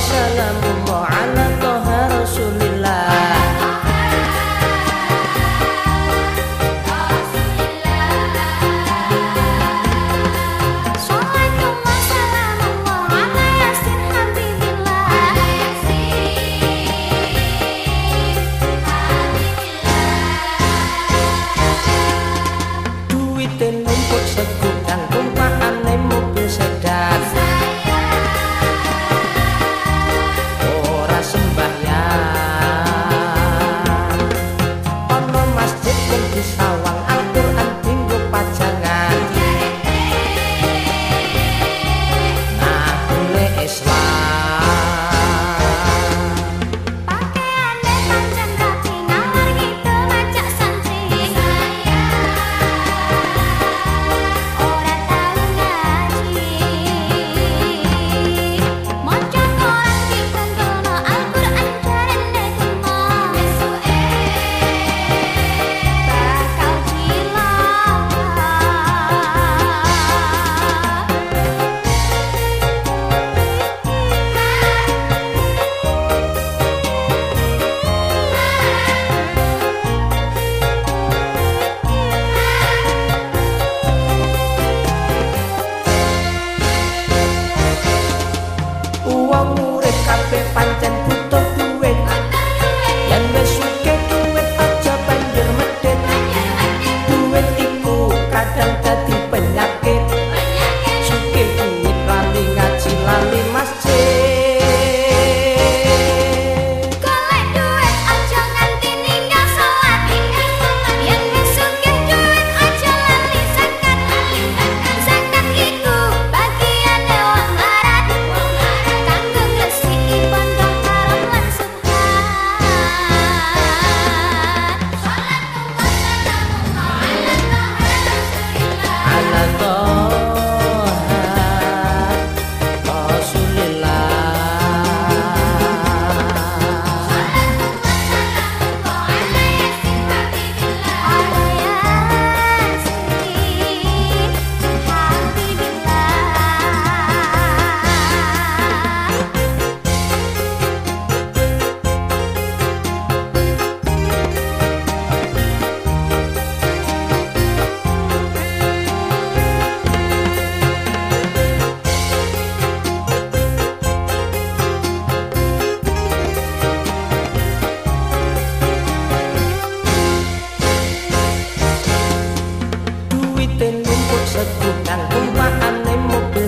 Shalom.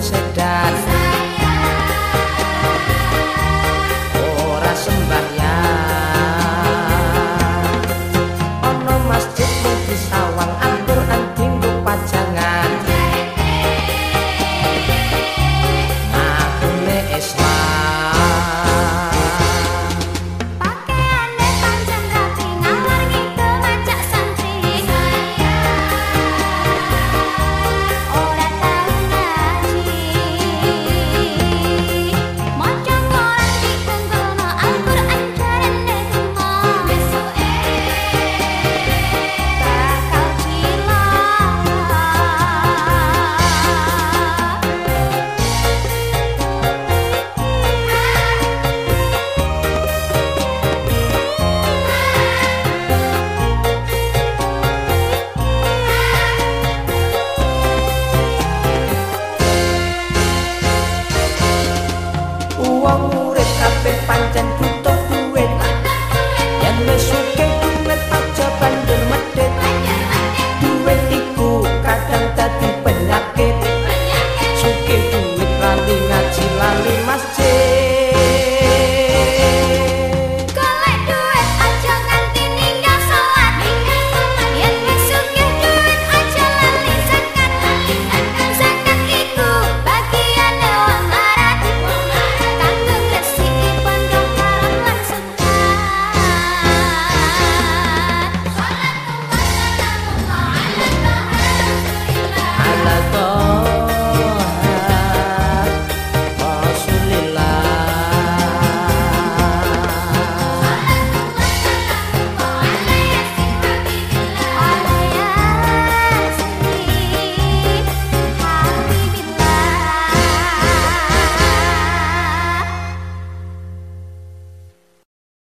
sunset and